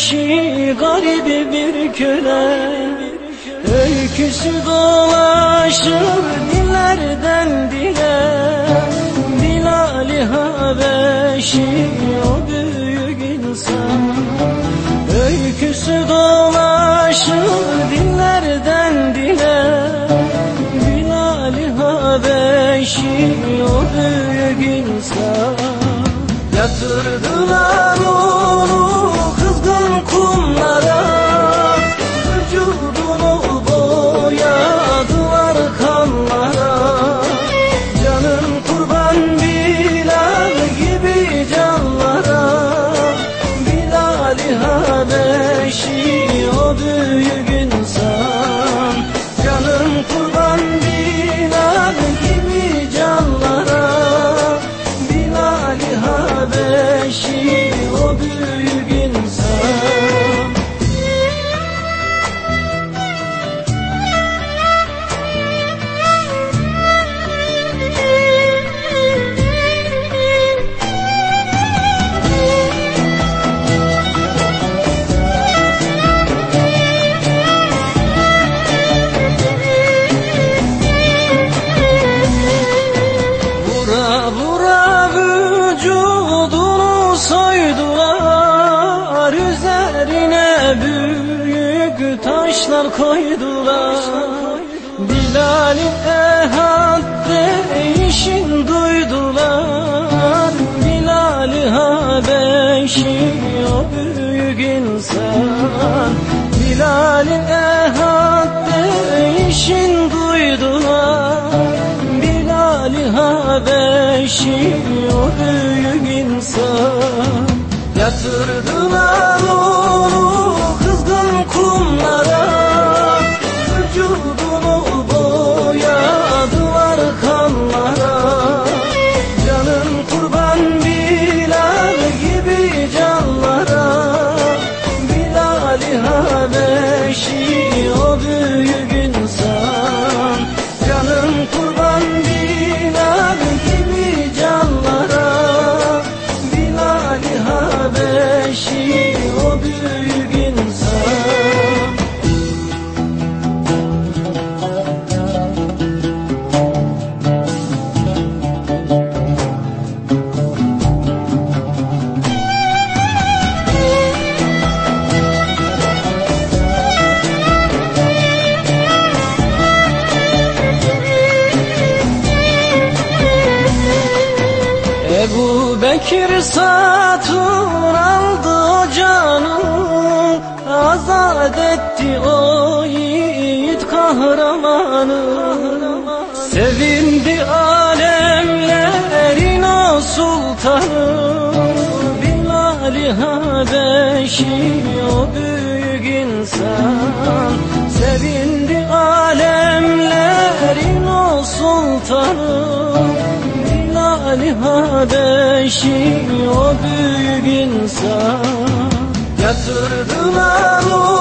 Habeşi garip bir köle. Öyküsü dolaşır dillerden dile. Bilal-i Habeşi o büyük insan. Öyküsü dolaşır dillerden dile. Bilal-i Habeşi o büyük insan. Yatırdılar Üzerine büyük taşlar koydular. Bilal'in ehad değişin duydular. Bilal-i Habeşi o büyük insan. Bilal'in ehad değişin duydular. Bilal-i Habeşi o büyük insan Yatırdılar onu kızgın kumlara Bekir satın aldı o canı Azat etti o yiğit kahramanı. Sevindi alemlerin o sultanı Bilal-i Habeşi o büyük insan. Sevindi alemlerin o sultanı Bilal-i Habeşi o büyük insan. Yatırdılar onu